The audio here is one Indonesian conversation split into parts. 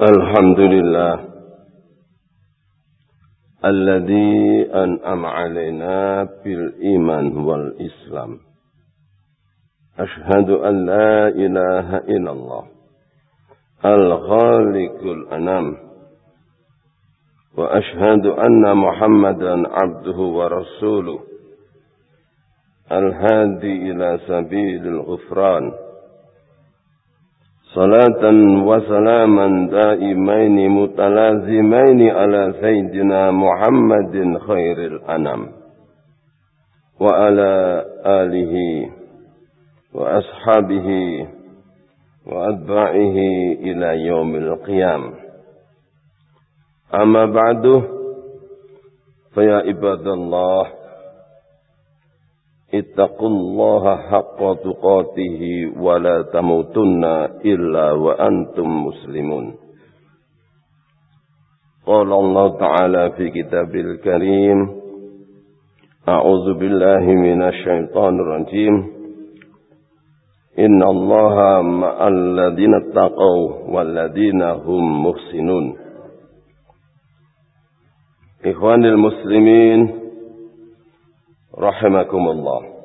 الحمد لله الذي أنعم علينا بالإيمان والإسلام. أشهد أن لا إله إلا الله الخالق الأنام وأشهد أن محمدا عبده ورسوله الهادي إلى سبيل الغفران. صلاة وسلاما دائمين متلازمين على سيدنا محمد خير الأنام. وعلى آله وأصحابه وأتباعه إلى يوم القيام. أما بعد فيا عباد الله اتقوا الله حق تقاته ولا تموتن إلا وأنتم مسلمون. قال الله تعالى في كتاب الكريم أعوذ بالله من الشيطان الرجيم. إن الله مع الذين اتقوا والذين هم محسنون. إخوان المسلمين rahimakumullah.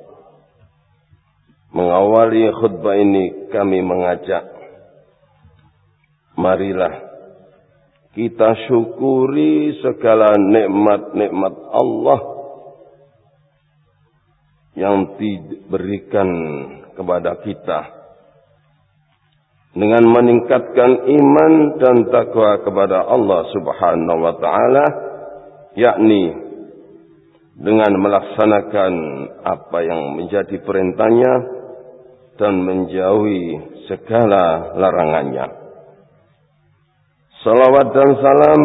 Mengawali khutbah ini kami mengajak marilah kita syukuri segala nikmat-nikmat Allah yang diberikan kepada kita dengan meningkatkan iman dan takwa kepada Allah Subhanahu wa taala yakni dengan melaksanakan apa yang menjadi perintahnya dan menjauhi segala larangannya. Salawat dan salam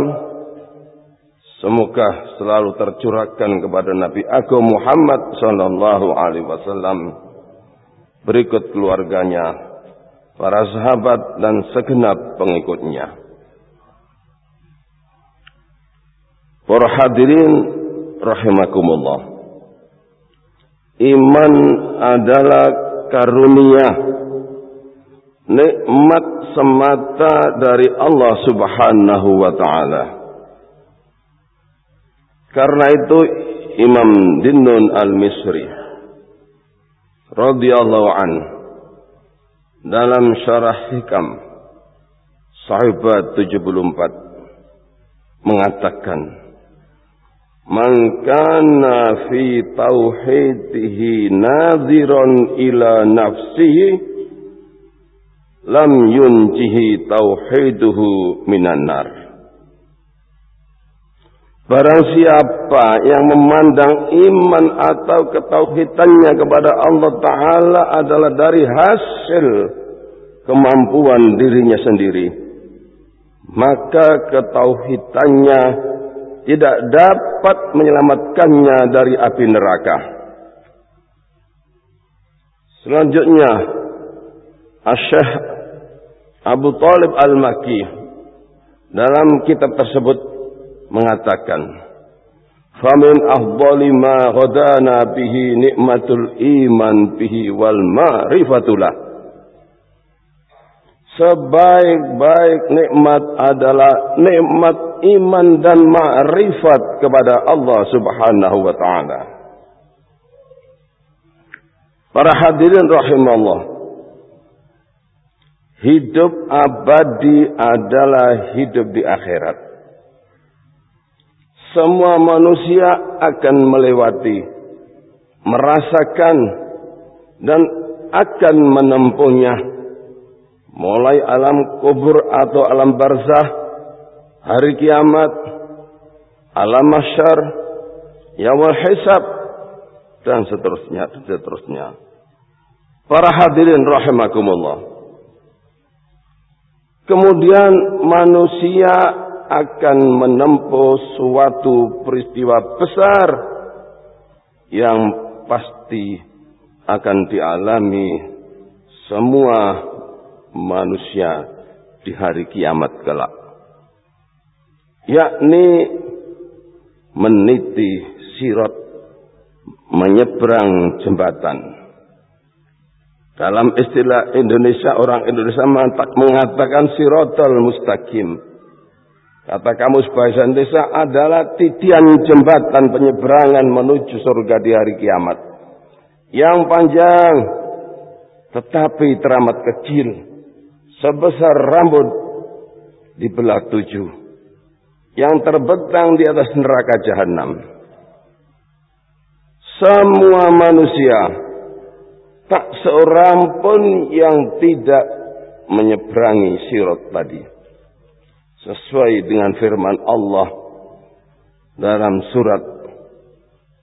semoga selalu tercurahkan kepada Nabi Agung Muhammad sallallahu alaihi wasallam berikut keluarganya, para sahabat dan segenap pengikutnya. Para hadirin rahimakumullah. Iman adalah karunia nikmat semata dari Allah Subhanahu wa taala. Karena itu Imam Dinnun Al-Misri radhiyallahu an dalam syarah hikam sahabat 74 mengatakan Man kana fi tauhidihi nadhiran ila nafsihi lam yunjihi tauhiduhu minan nar. Barang siapa yang memandang iman atau ketauhidannya kepada Allah Ta'ala adalah dari hasil kemampuan dirinya sendiri. Maka ketauhidannya tidak dapat menyelamatkannya dari api neraka. Selanjutnya, Asyah Abu Talib Al-Maki dalam kitab tersebut mengatakan, "Famin afdali ma ghadana bihi nikmatul iman bihi wal ma'rifatulah." Sebaik-baik nikmat adalah nikmat iman dan ma'rifat kepada Allah Subhanahu wa taala. Para hadirin rahimallah. Hidup abadi adalah hidup di akhirat. Semua manusia akan melewati, merasakan dan akan menempuhnya mulai alam kubur atau alam barzah, hari kiamat, alam masyar, yawal hisab, dan seterusnya, dan seterusnya. Para hadirin rahimakumullah. Kemudian manusia akan menempuh suatu peristiwa besar yang pasti akan dialami semua manusia di hari kiamat kelak. Yakni meniti sirat menyeberang jembatan. Dalam istilah Indonesia, orang Indonesia mengatakan sirotol mustaqim. Kata kamus bahasa Indonesia adalah titian jembatan penyeberangan menuju surga di hari kiamat. Yang panjang, tetapi teramat kecil. Sebesar rambut di belah tujuh. Yang terbentang di atas neraka jahanam. Semua manusia Tak seorang pun yang tidak menyeberangi sirat tadi. Sesuai dengan firman Allah dalam surat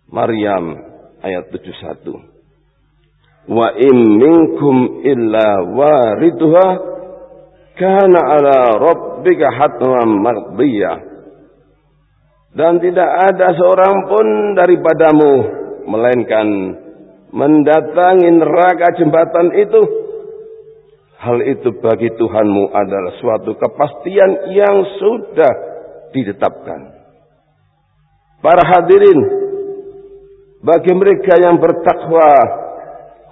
Maryam ayat 71. Wa im minkum illa wariduha kana ala rabbika hatman mardiyah. Dan tidak ada seorang pun daripadamu melainkan mendatangi neraka jembatan itu. Hal itu bagi Tuhanmu adalah suatu kepastian yang sudah ditetapkan. Para hadirin bagi mereka yang bertakwa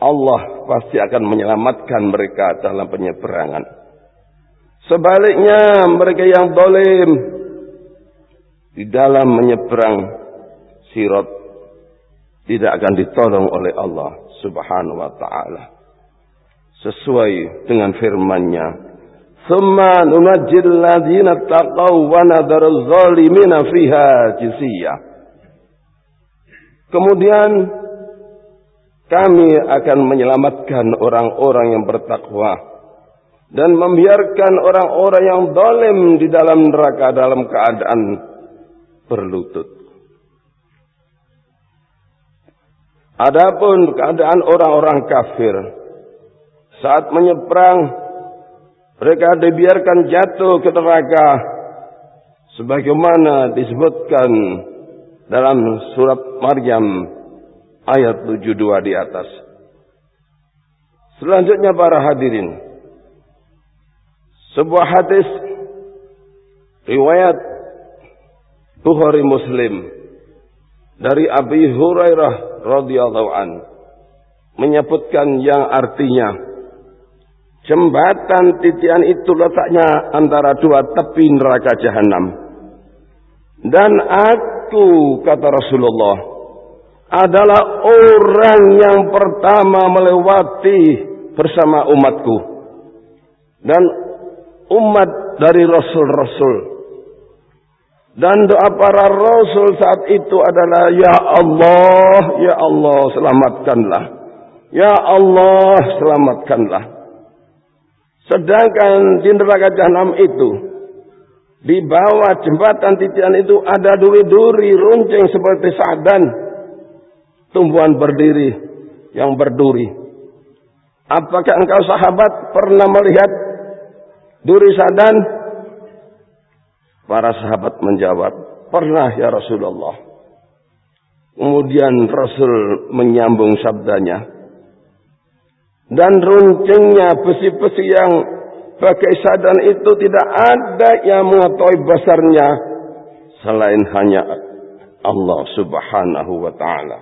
Allah pasti akan menyelamatkan mereka dalam penyeberangan. Sebaliknya mereka yang dolim di dalam menyeberang sirat tidak akan ditolong oleh Allah Subhanahu wa taala. Sesuai dengan firman-Nya, "Tsumma nunajjil ladzina taqaw wa zalimina fiha jisiyah." Kemudian kami akan menyelamatkan orang-orang yang bertakwa dan membiarkan orang-orang yang dolim di dalam neraka dalam keadaan berlutut. Adapun keadaan orang-orang kafir saat menyeberang mereka dibiarkan jatuh ke neraka sebagaimana disebutkan dalam surat Maryam ayat 72 di atas. Selanjutnya para hadirin sebuah hadis riwayat Bukhari Muslim dari Abi Hurairah radhiyallahu an menyebutkan yang artinya jembatan titian itu letaknya antara dua tepi neraka jahanam dan aku kata Rasulullah adalah orang yang pertama melewati bersama umatku. Dan umat dari rasul-rasul dan doa para rasul saat itu adalah Ya Allah, Ya Allah selamatkanlah. Ya Allah selamatkanlah. Sedangkan di neraka jahanam itu di bawah jembatan titian itu ada duri-duri runcing seperti sadan. Tumbuhan berdiri yang berduri. Apakah engkau sahabat pernah melihat duri sadan Para sahabat menjawab, pernah ya Rasulullah. Kemudian Rasul menyambung sabdanya. Dan runcingnya besi-besi yang bagai sadan itu tidak ada yang mengetahui besarnya selain hanya Allah subhanahu wa ta'ala.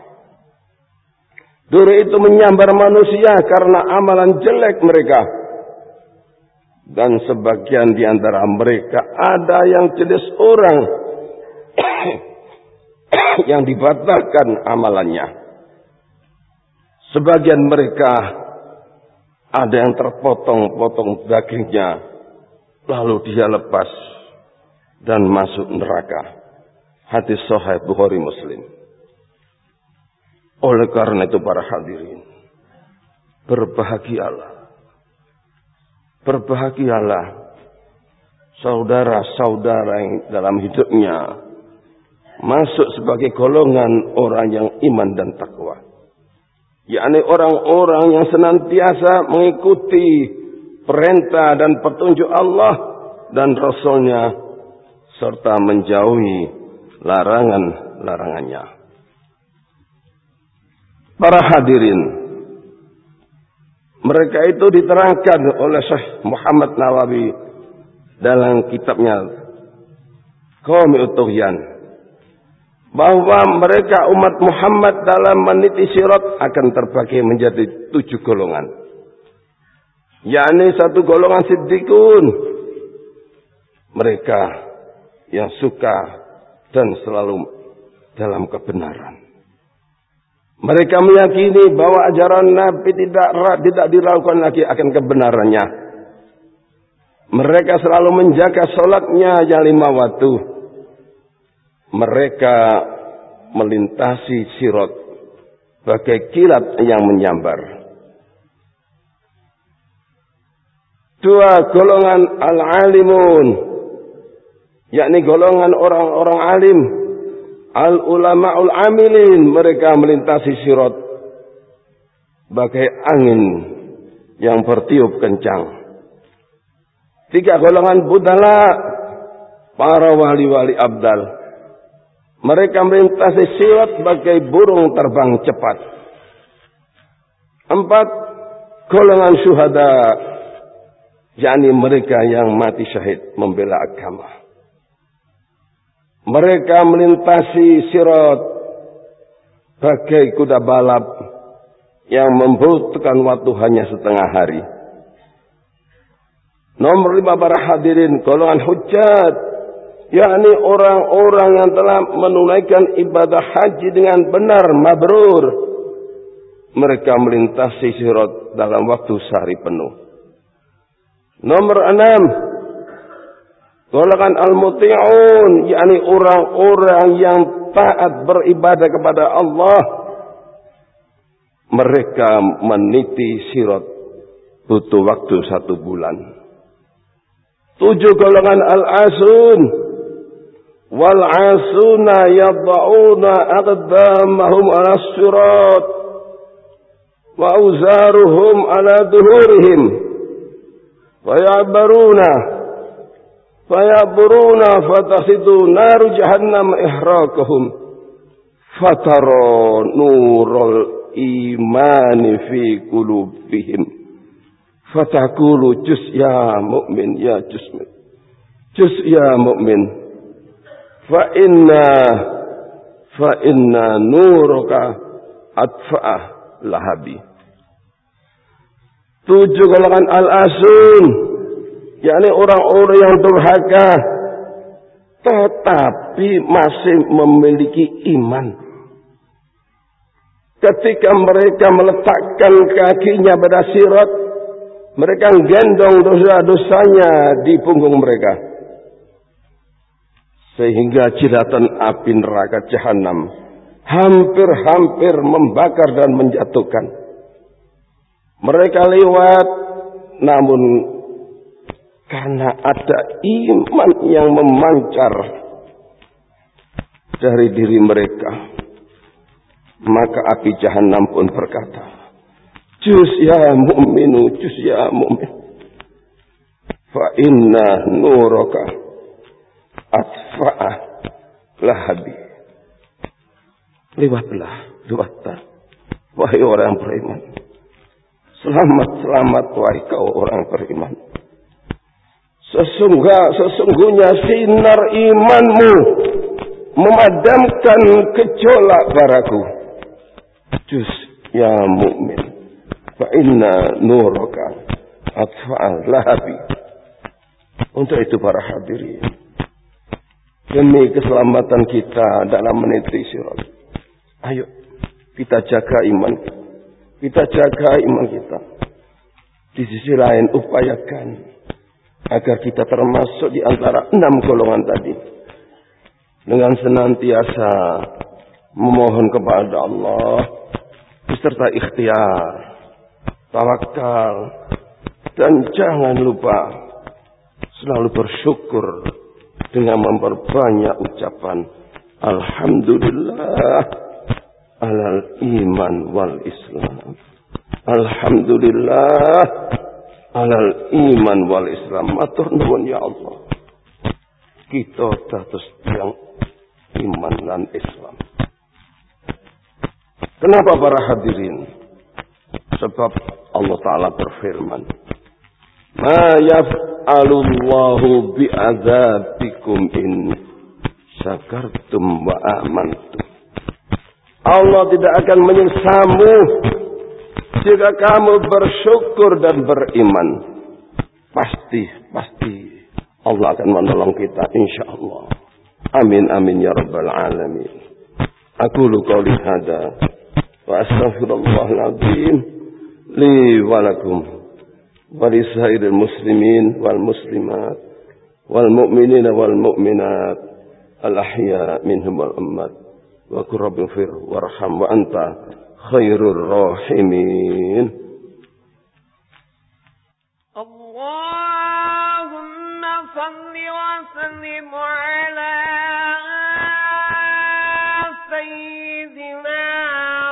Duri itu menyambar manusia karena amalan jelek mereka dan sebagian di antara mereka ada yang jenis orang yang dibatalkan amalannya. Sebagian mereka ada yang terpotong-potong dagingnya, lalu dia lepas dan masuk neraka. Hadis Sahih Bukhari Muslim. Oleh karena itu para hadirin, berbahagialah Berbahagialah saudara-saudara yang dalam hidupnya masuk sebagai golongan orang yang iman dan takwa. yakni orang-orang yang senantiasa mengikuti perintah dan petunjuk Allah dan Rasulnya serta menjauhi larangan-larangannya. Para hadirin mereka itu diterangkan oleh Syekh Muhammad Nawawi dalam kitabnya Qawmi Utuhyan bahwa mereka umat Muhammad dalam meniti sirat akan terbagi menjadi tujuh golongan. yakni satu golongan siddiqun mereka yang suka dan selalu dalam kebenaran mereka meyakini bahwa ajaran Nabi tidak tidak diragukan lagi akan kebenarannya. Mereka selalu menjaga sholatnya yang lima waktu. Mereka melintasi sirot bagai kilat yang menyambar. Dua golongan al-alimun yakni golongan orang-orang alim al-ulama'ul amilin mereka melintasi sirat bagai angin yang bertiup kencang. Tiga golongan budala para wali-wali abdal. Mereka melintasi sirat bagai burung terbang cepat. Empat golongan syuhada yakni mereka yang mati syahid membela agama. Mereka melintasi sirat bagai kuda balap yang membutuhkan waktu hanya setengah hari. Nomor lima para hadirin golongan hujat, yakni orang-orang yang telah menunaikan ibadah haji dengan benar mabrur. Mereka melintasi sirat dalam waktu sehari penuh. Nomor enam. Golongan al-muti'un. yakni orang-orang yang taat beribadah kepada Allah. Mereka meniti sirat. Butuh waktu satu bulan. Tujuh golongan al-asun. Wal-asuna yada'una aqdamahum ala sirat. Wa uzaruhum ala duhurihim fayaburuna fatakhidhu nar jahannam ihrakahum fatara nurul imani fi qulubihim. Fatakulu jus ya mu'min ya jus jus ya mu'min. Fa inna fa inna nuruka atfa'ah lahabi. Tujuh golongan al-asun yakni orang-orang yang durhaka. Tetapi masih memiliki iman. Ketika mereka meletakkan kakinya pada sirat. Mereka gendong dosa-dosanya di punggung mereka. Sehingga jilatan api neraka jahanam hampir-hampir membakar dan menjatuhkan. Mereka lewat namun karena ada iman yang memancar dari diri mereka maka api jahanam pun berkata jus ya mu'minu jus ya mu'min. Fa inna nuraka atfa'ah lahabi. Lewatlah lewatlah wahai orang beriman. Selamat, selamat wahai kau orang beriman. Sesungguh, sesungguhnya sinar imanmu memadamkan gejolak baraku. Jus ya mukmin. Fa inna nuraka atfa'al lahabi. Untuk itu para hadirin. Demi keselamatan kita dalam meniti sirat. Ayo kita jaga iman kita kita jaga iman kita. Di sisi lain upayakan agar kita termasuk di antara enam golongan tadi. Dengan senantiasa memohon kepada Allah beserta ikhtiar, tawakal, dan jangan lupa selalu bersyukur dengan memperbanyak ucapan Alhamdulillah alal iman wal islam. Alhamdulillah alal iman wal islam. Matur nuwun ya Allah. Kita dados yang iman dan Islam. Kenapa para hadirin? Sebab Allah Ta'ala berfirman. Ma yaf'alullahu bi'adzabikum in syakartum wa amantum. Allah tidak akan menyiksamu Jika kamu bersyukur dan beriman, pasti, pasti Allah akan menolong kita insya Allah. Amin amin ya rabbal alamin. Aku qawli hada wa astaghfirullahal azim li wa lakum. Wa li sairil muslimin wal muslimat. Wal mu'minin wal mu'minat. Al ahya minhum wal ammat wa qur rabbighfir warham. Wa anta خير الراحمين. اللهم صل وسلم على سيدنا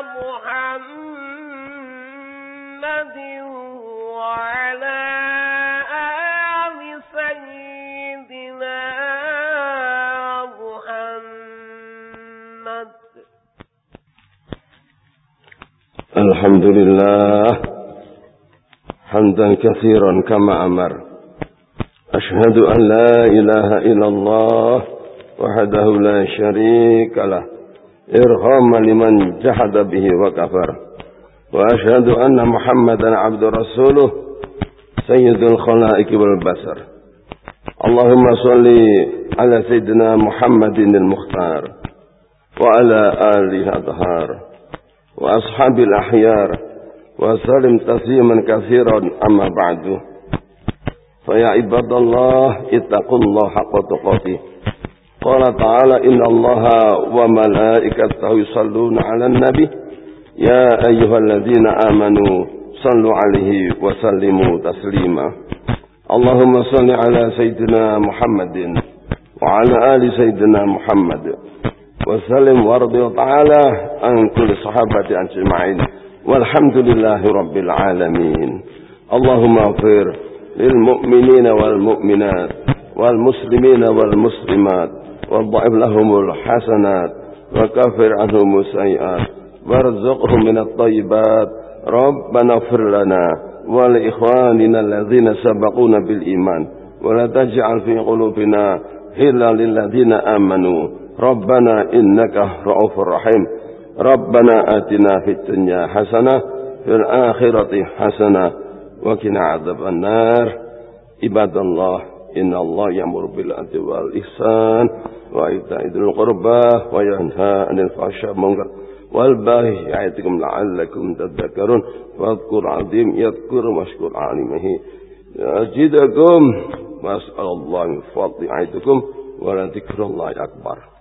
محمد لله حمدا كثيرا كما أمر. أشهد أن لا إله إلا الله وحده لا شريك له إرغاما لمن جحد به وكفر. وأشهد أن محمدا عبد رسوله سيد الخلائق والبشر اللهم صل على سيدنا محمد المختار وعلى آله الأطهار. وأصحاب الأحيار وسلم تسليما كثيرا أما بعد. فيا عباد الله اتقوا الله حق تقاته. قال تعالى إن الله وملائكته يصلون على النبي. يا أيها الذين آمنوا صلوا عليه وسلموا تسليما. اللهم صل على سيدنا محمد وعلى آل سيدنا محمد. وسلم وارض تعالى عن كل صحابة أجمعين والحمد لله رب العالمين. اللهم اغفر للمؤمنين والمؤمنات والمسلمين والمسلمات وضعف لهم الحسنات وكفر عنهم السيئات وارزقهم من الطيبات. ربنا اغفر لنا ولإخواننا الذين سبقونا بالإيمان ولا تجعل في قلوبنا إلا للذين آمنوا. ربنا إنك رؤوف رحيم. ربنا آتنا في الدنيا حسنة في الآخرة حسنة وقنا عذاب النار. عباد الله إن الله يأمر بالعدل والإحسان وإيتاء ذي القربى وينهى عن الفحشاء والمنكر والبغي يعظكم لعلكم تذكرون. واذكر عظيم يذكر مشكور عالمه يزيدكم وأسأل الله من فضل عيدكم ولذكر الله أكبر.